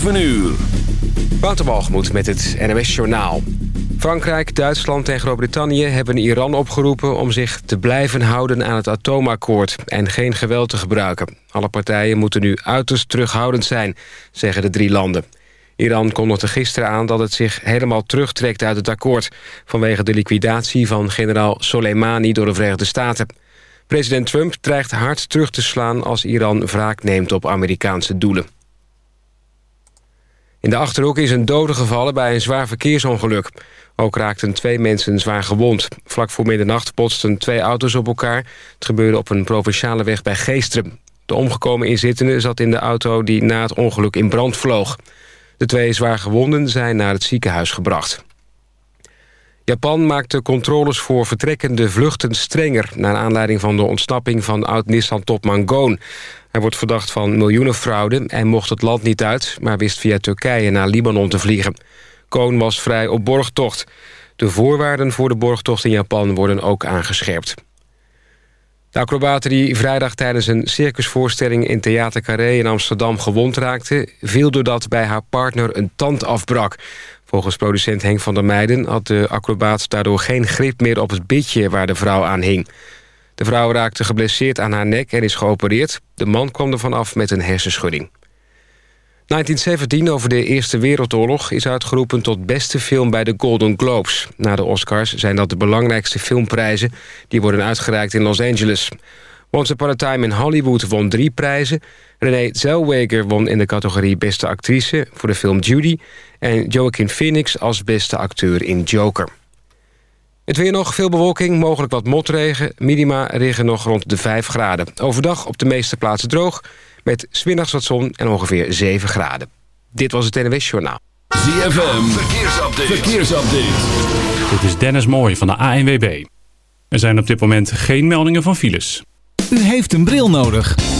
7 uur. Waterbalgemoed met het NMS Journaal. Frankrijk, Duitsland en Groot-Brittannië hebben Iran opgeroepen... om zich te blijven houden aan het atoomakkoord en geen geweld te gebruiken. Alle partijen moeten nu uiterst terughoudend zijn, zeggen de drie landen. Iran kondigde gisteren aan dat het zich helemaal terugtrekt uit het akkoord... vanwege de liquidatie van generaal Soleimani door de Verenigde Staten. President Trump dreigt hard terug te slaan als Iran wraak neemt op Amerikaanse doelen. In de Achterhoek is een dode gevallen bij een zwaar verkeersongeluk. Ook raakten twee mensen zwaar gewond. Vlak voor middernacht botsten twee auto's op elkaar. Het gebeurde op een provinciale weg bij Geesteren. De omgekomen inzittende zat in de auto die na het ongeluk in brand vloog. De twee zwaar gewonden zijn naar het ziekenhuis gebracht. Japan maakt de controles voor vertrekkende vluchten strenger... naar aanleiding van de ontsnapping van oud-Nissan-topman Goon. Hij wordt verdacht van miljoenenfraude en mocht het land niet uit... maar wist via Turkije naar Libanon te vliegen. Koon was vrij op borgtocht. De voorwaarden voor de borgtocht in Japan worden ook aangescherpt. De acrobate die vrijdag tijdens een circusvoorstelling... in Theater Carré in Amsterdam gewond raakte... viel doordat bij haar partner een tand afbrak. Volgens producent Henk van der Meijden had de acrobaat daardoor geen grip meer op het bitje waar de vrouw aan hing. De vrouw raakte geblesseerd aan haar nek en is geopereerd. De man kwam ervan af met een hersenschudding. 1917 over de Eerste Wereldoorlog is uitgeroepen tot beste film bij de Golden Globes. Na de Oscars zijn dat de belangrijkste filmprijzen die worden uitgereikt in Los Angeles. Once Upon a Time in Hollywood won drie prijzen. Renee Zellweger won in de categorie beste actrice voor de film Judy... en Joaquin Phoenix als beste acteur in Joker. Het weer nog, veel bewolking, mogelijk wat motregen. Minima liggen nog rond de 5 graden. Overdag op de meeste plaatsen droog, met smiddags wat zon en ongeveer 7 graden. Dit was het NWS Journaal. ZFM, verkeersupdate. verkeersupdate. Dit is Dennis Mooij van de ANWB. Er zijn op dit moment geen meldingen van files. U heeft een bril nodig.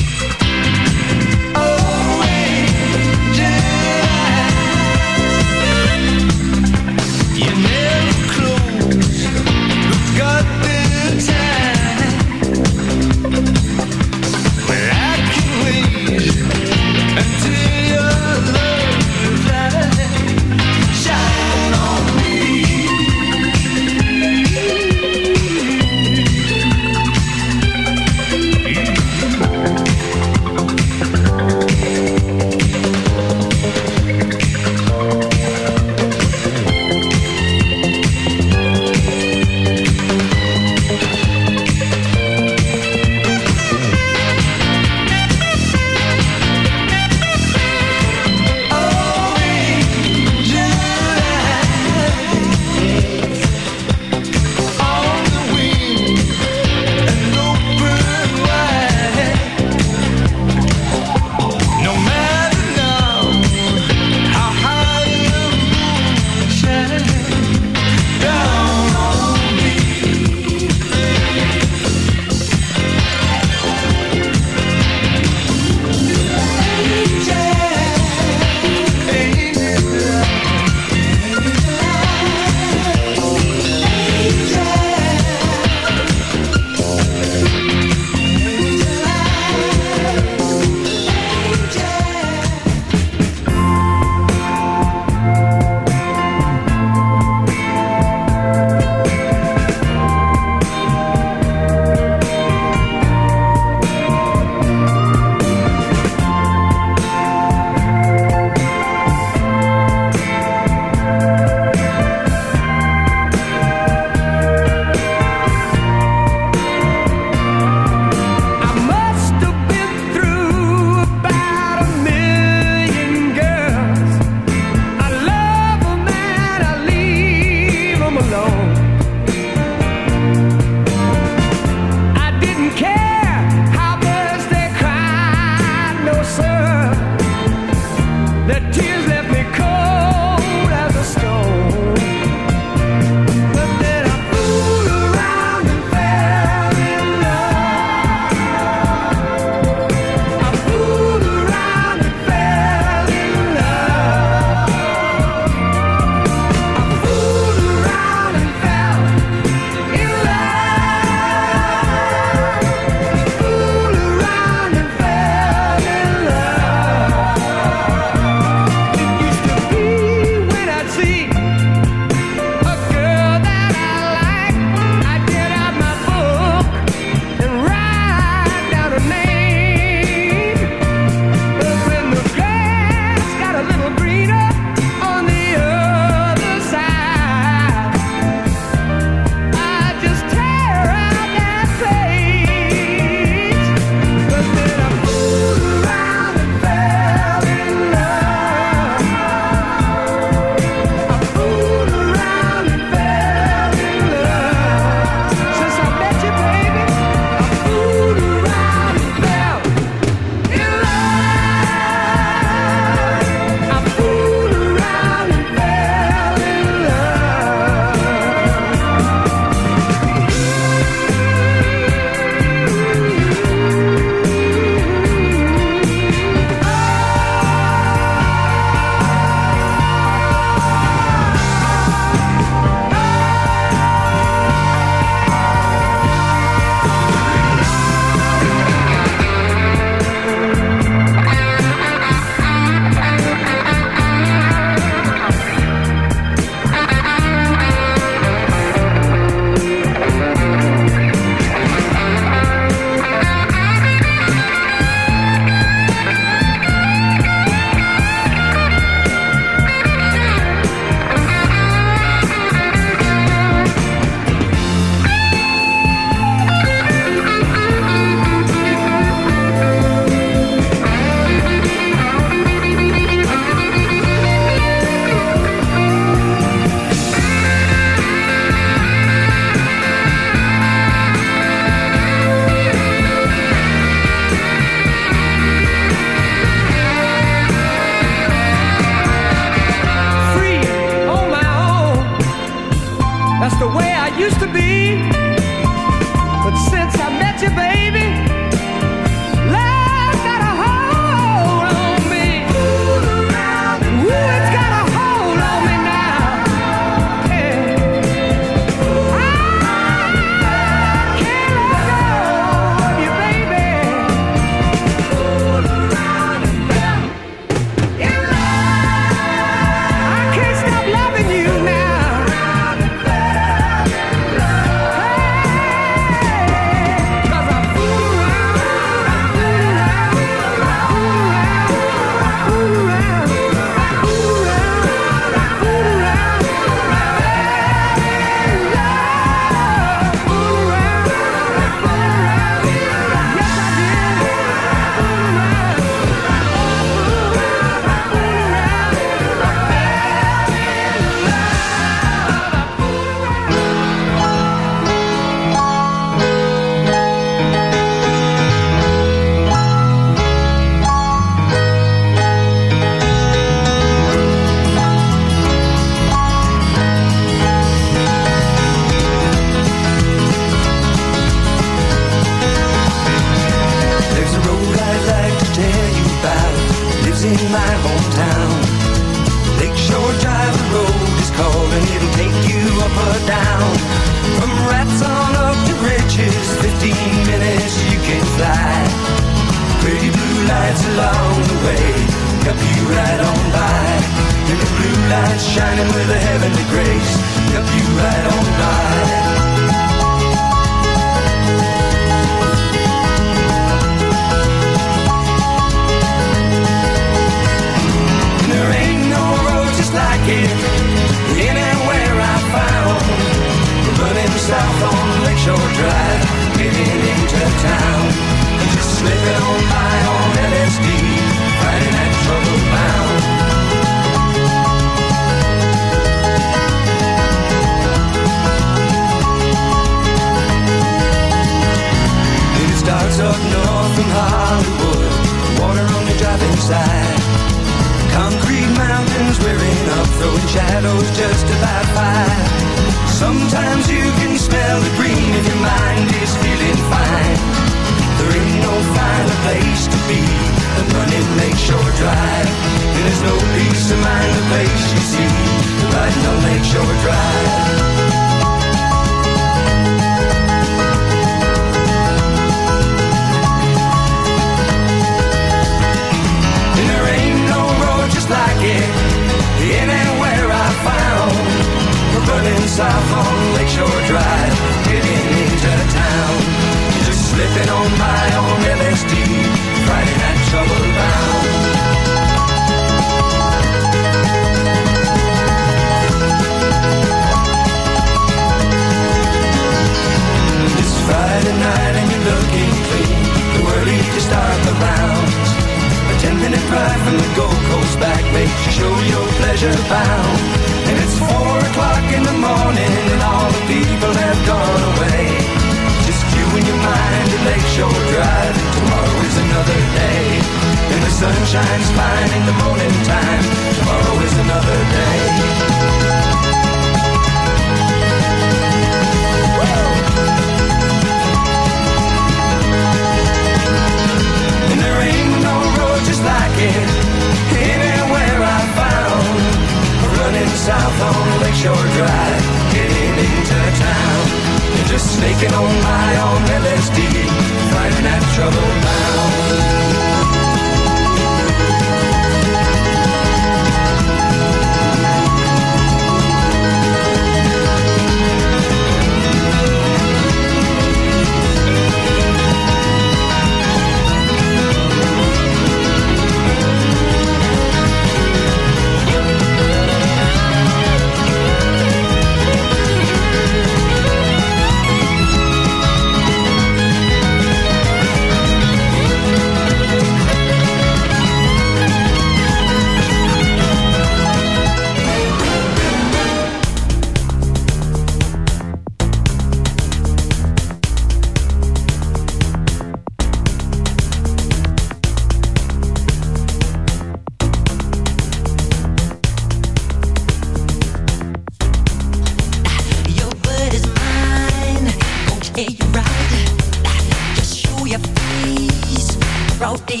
broken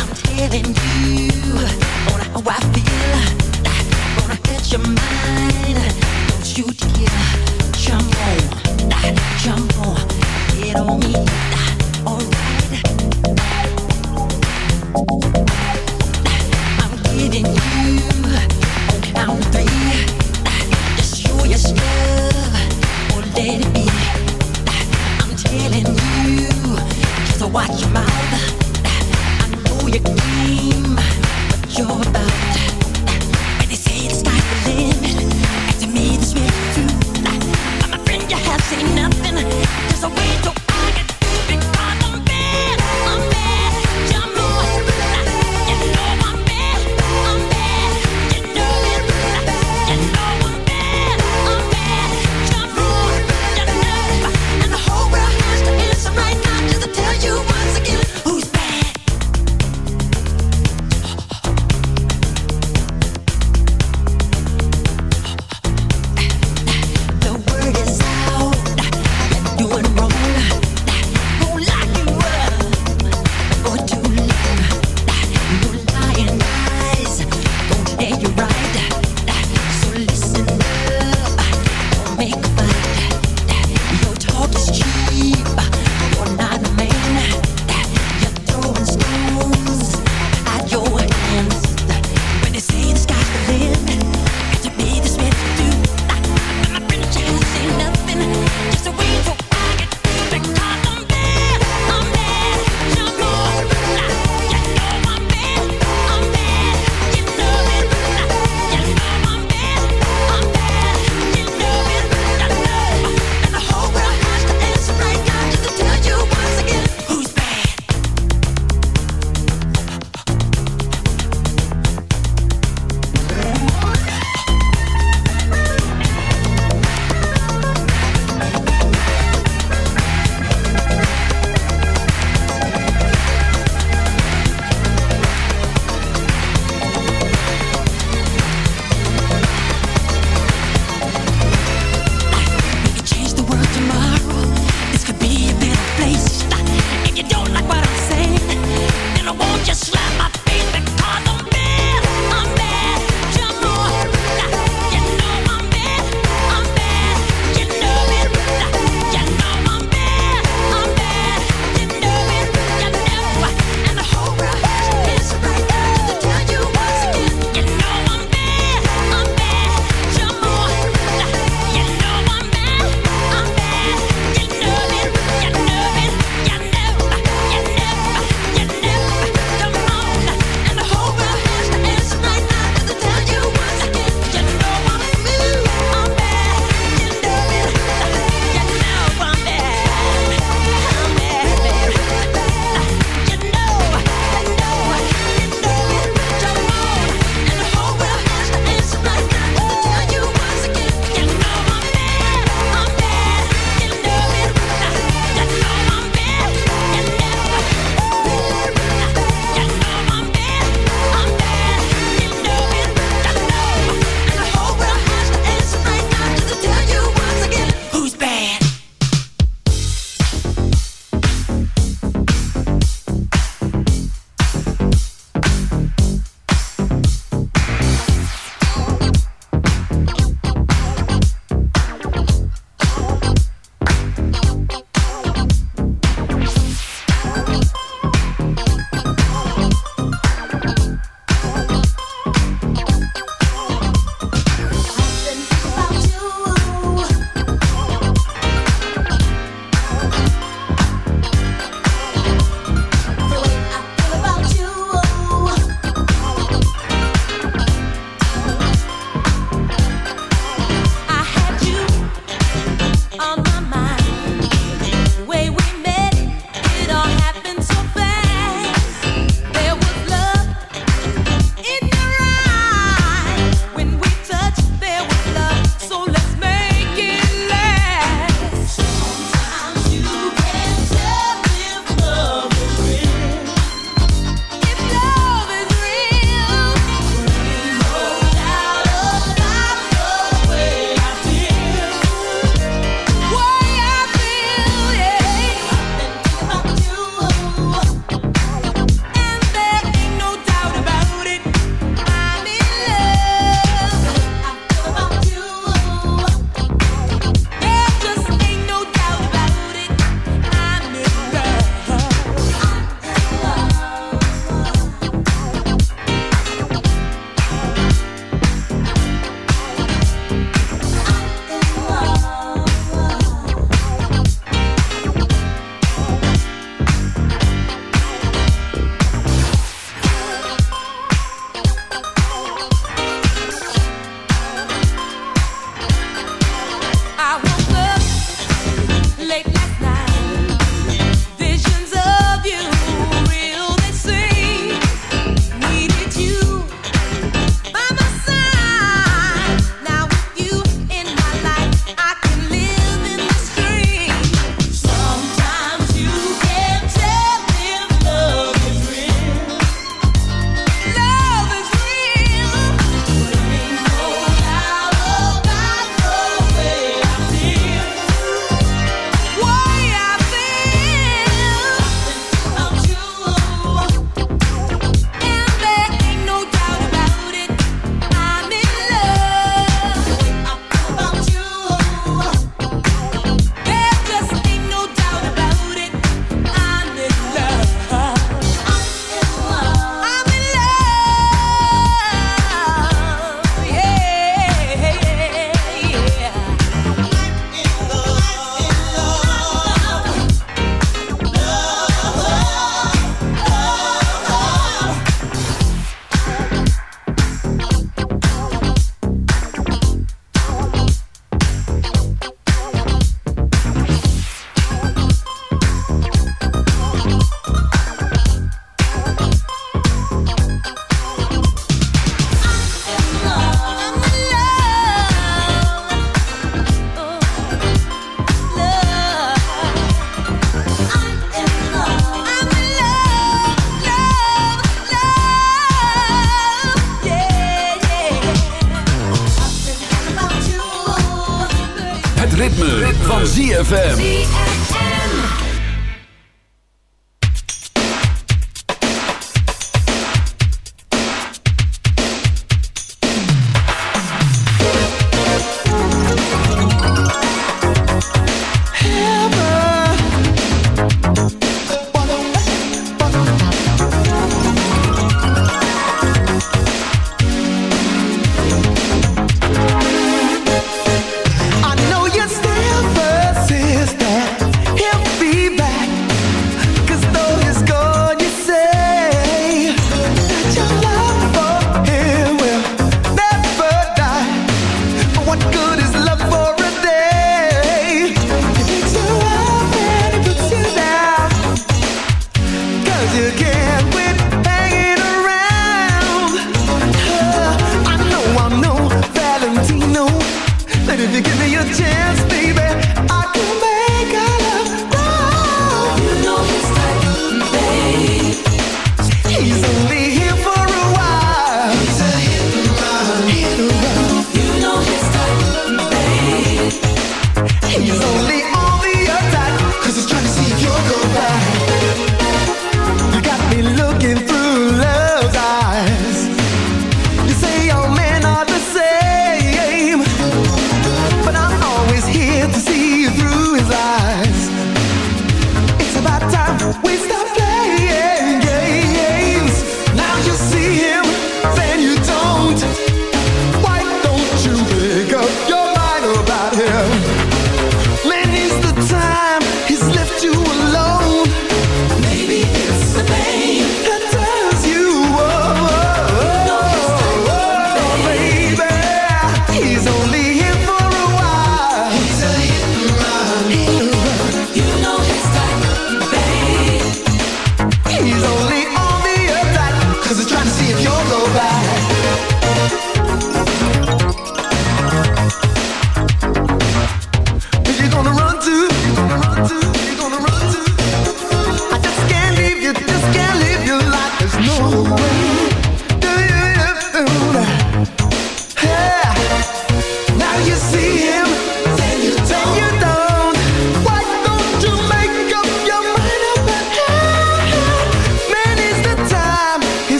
I'm telling you on how I feel. Gonna hurt your mind. Don't you dare, Jump on. Jump on. Get on me. Alright I'm getting you On count three Just show your love. Or let it be. I'm telling you so watch your mouth. I know your game, what you're about. And they say it's sky's the limit, and to me this really too. My friend, you have seen nothing. There's a way to.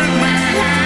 a warrant man,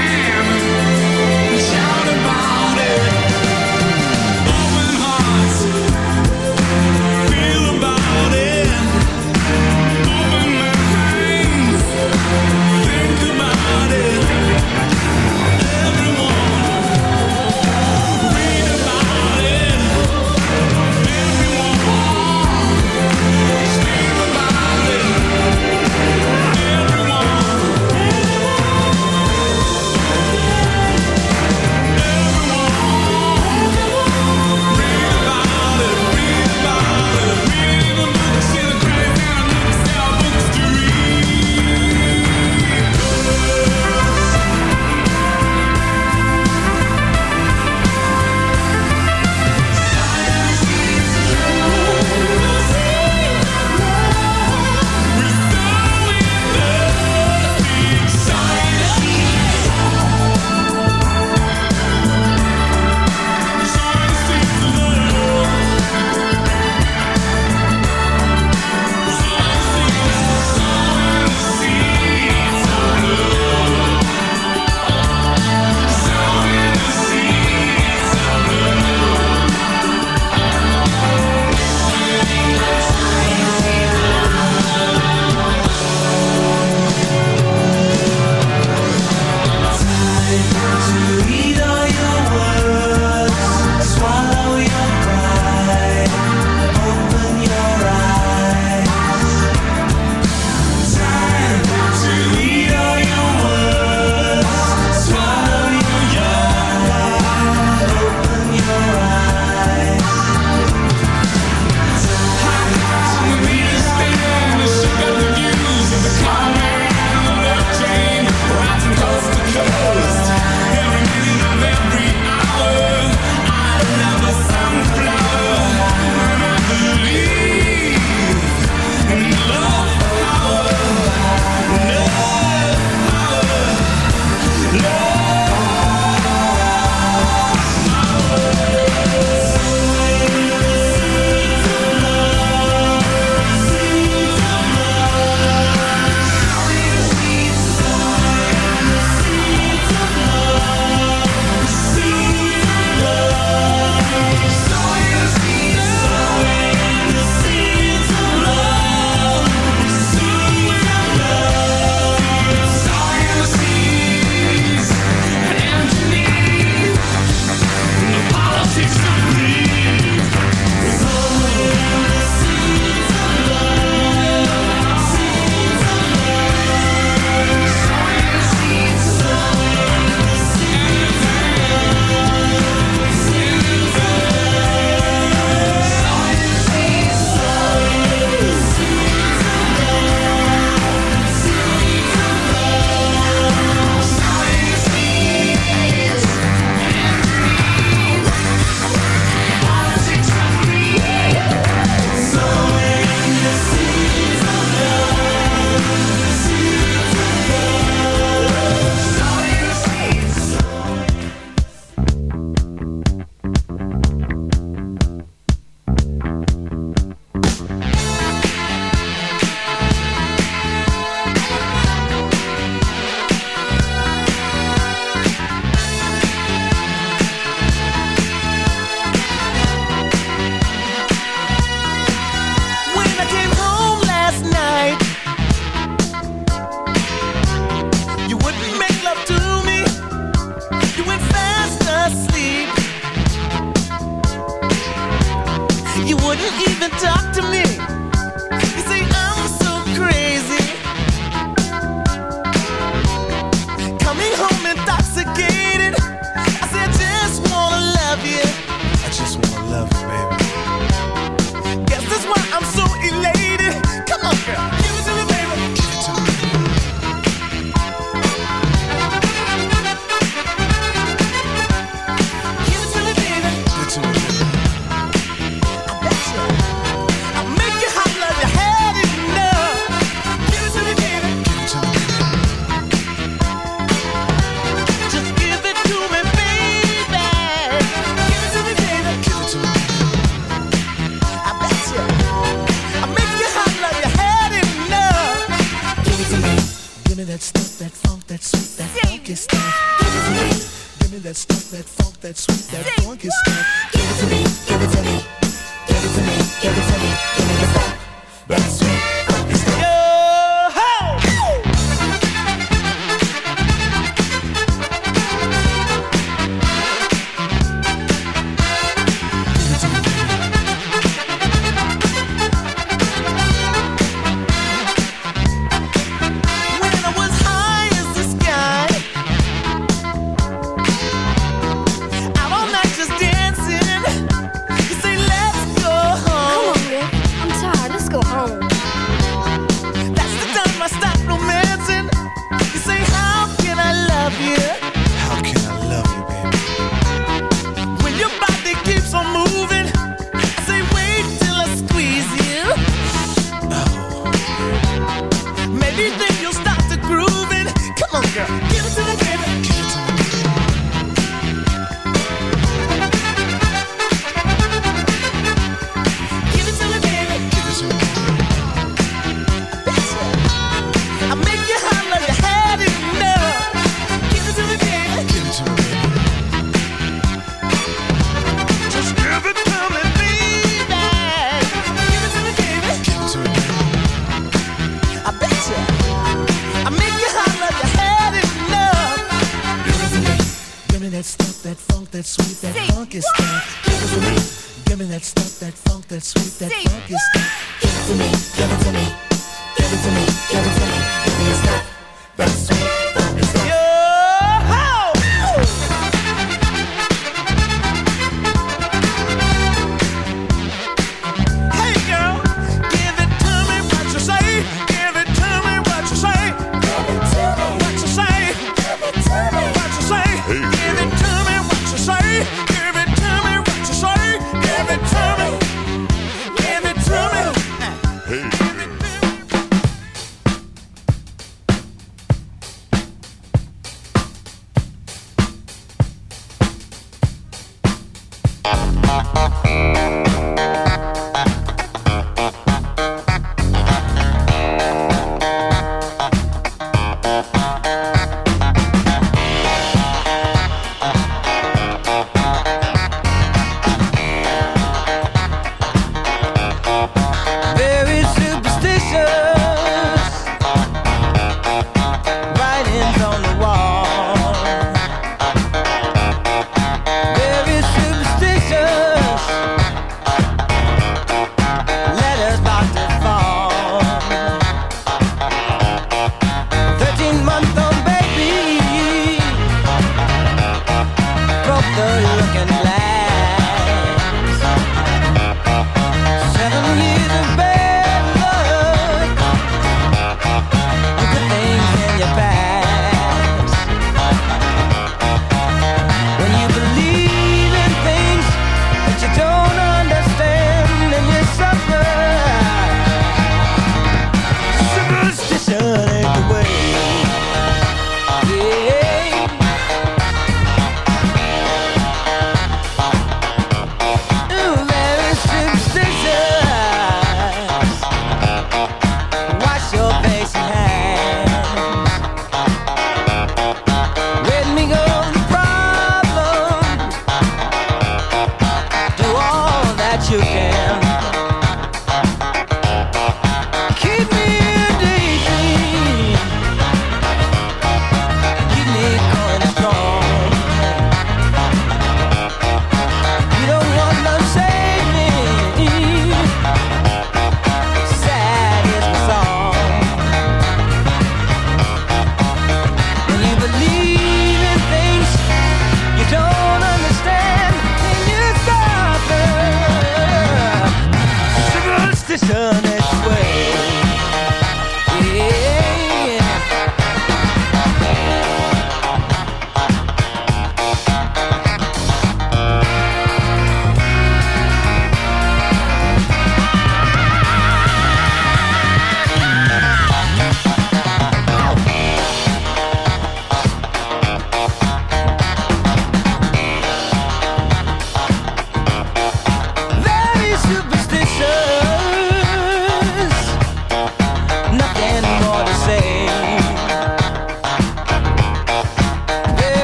passion